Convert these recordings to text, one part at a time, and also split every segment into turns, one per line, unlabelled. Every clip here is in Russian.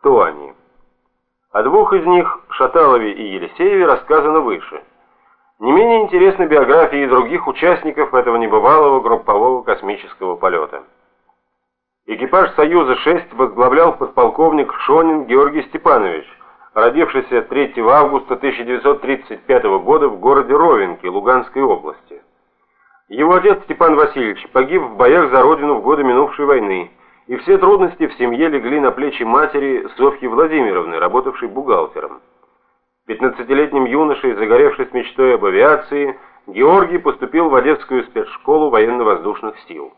Кто они? О двух из них, Шаталове и Елисееве, рассказано выше. Не менее интересны биографии других участников этого небывалого группового космического полета. Экипаж «Союза-6» возглавлял подполковник Шонин Георгий Степанович, родившийся 3 августа 1935 года в городе Ровенки Луганской области. Его отец Степан Васильевич погиб в боях за родину в годы минувшей войны, и все трудности в семье легли на плечи матери Софьи Владимировны, работавшей бухгалтером. 15-летним юношей, загоревшись мечтой об авиации, Георгий поступил в Одесскую спецшколу военно-воздушных сил.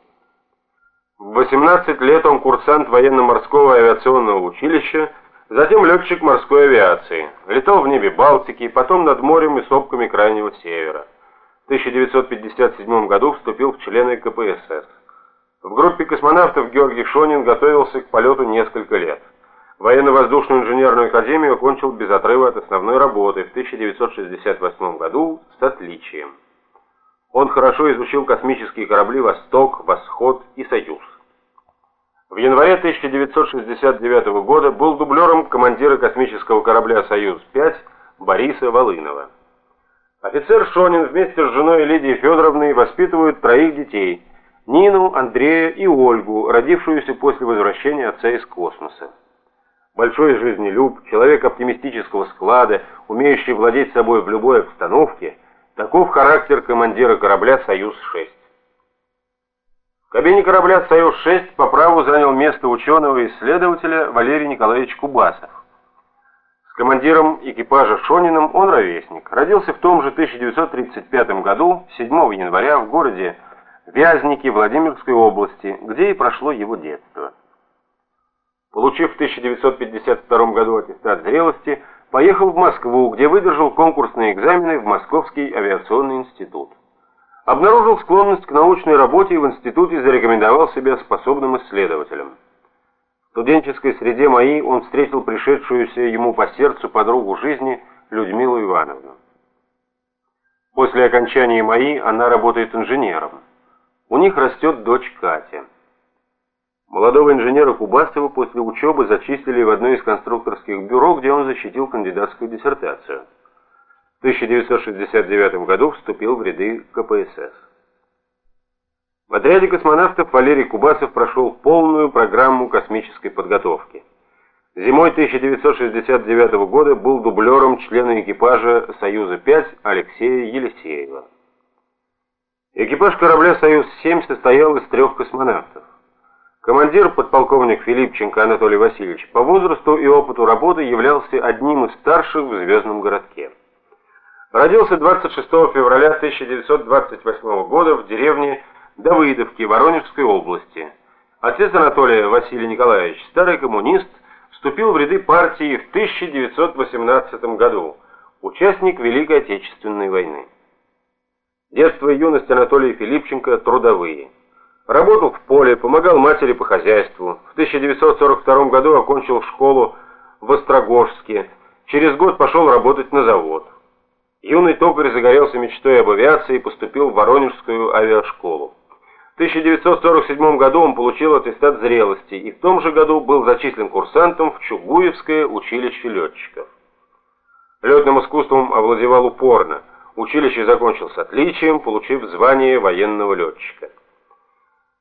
В 18 лет он курсант военно-морского авиационного училища, затем летчик морской авиации. Летал в небе Балтики, потом над морем и сопками Крайнего Севера. В 1957 году вступил в члены КПСС. В группе космонавтов Георгий Шонин готовился к полету несколько лет. Военно-воздушную инженерную академию окончил без отрыва от основной работы в 1968 году с отличием. Он хорошо изучил космические корабли «Восток», «Восход» и «Союз». В январе 1969 года был дублером командира космического корабля «Союз-5» Бориса Волынова. Офицер Шонин вместе с женой Лидией Федоровной воспитывают троих детей – Нину, Андрея и Ольгу, родившуюся после возвращения отца из космоса. Большой жизнелюб, человек оптимистического склада, умеющий владеть собой в любой обстановке, таков характер командира корабля «Союз-6». В кабине корабля «Союз-6» по праву занял место ученого и исследователя Валерий Николаевич Кубасов. С командиром экипажа Шониным он ровесник. Родился в том же 1935 году, 7 января, в городе Вязники Владимирской области, где и прошло его детство. Получив в 1952 году аттестат зрелости, поехал в Москву, где выдержал конкурсные экзамены в Московский авиационный институт. Обнаружил склонность к научной работе и в институте зарекомендовал себя способным исследователем. В студенческой среде МАИ он встретил пришедшуюся ему по сердцу подругу жизни Людмилу Ивановну. После окончания МАИ она работает инженером. У них растет дочь Катя. Молодого инженера Кубасова после учебы зачислили в одно из конструкторских бюро, где он защитил кандидатскую диссертацию. В 1969 году вступил в ряды КПСС. В отряде космонавтов Валерий Кубасов прошел полную программу космической подготовки. Зимой 1969 года был дублером члена экипажа «Союза-5» Алексея Елисеева. Экипаж корабля «Союз-7» состоял из трех космонавтов. Командир, подполковник Филипченко Анатолий Васильевич, по возрасту и опыту работы являлся одним из старших в звездном городке. Родился 26 февраля 1928 года в деревне Давыдовки Воронежской области. Отец Анатолия Василий Николаевич, старый коммунист, вступил в ряды партии в 1918 году, участник Великой Отечественной войны. Детство и юность Анатолия Филипченко трудовые. Работал в поле, помогал матери по хозяйству. В 1942 году окончил школу в Острогожске. Через год пошел работать на завод. Юный токарь загорелся мечтой об авиации и поступил в Воронежскую авиашколу. В 1947 году он получил аттестат зрелости и в том же году был зачислен курсантом в Чугуевское училище летчиков. Летным искусством овладевал упорно – Училище закончил с отличием, получив звание военного летчика.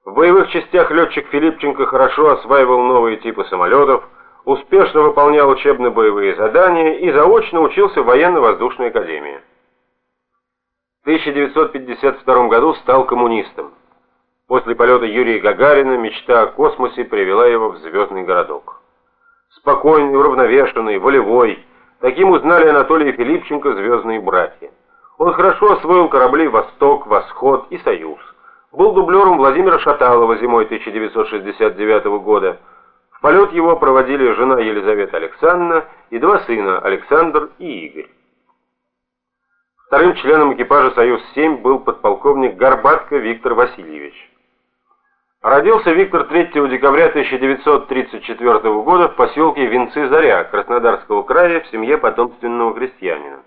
В боевых частях летчик Филипченко хорошо осваивал новые типы самолетов, успешно выполнял учебно-боевые задания и заочно учился в военно-воздушной академии. В 1952 году стал коммунистом. После полета Юрия Гагарина мечта о космосе привела его в звездный городок. Спокойный, уравновешенный, волевой, таким узнали Анатолия Филипченко звездные братья. Он хорошо освоил корабли «Восток», «Восход» и «Союз». Был дублером Владимира Шаталова зимой 1969 года. В полет его проводили жена Елизавета Александровна и два сына Александр и Игорь. Вторым членом экипажа «Союз-7» был подполковник Горбатко Виктор Васильевич. Родился Виктор 3 декабря 1934 года в поселке Венцы-Заря Краснодарского края в семье потомственного крестьянина.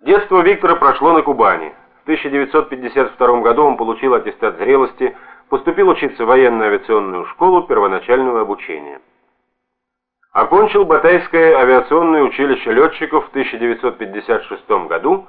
Детство Виктора прошло на Кубани. В 1952 году он получил аттестат зрелости, поступил учиться в военно-авиационную школу первоначального обучения. Окончил Батайское авиационное училище летчиков в 1956 году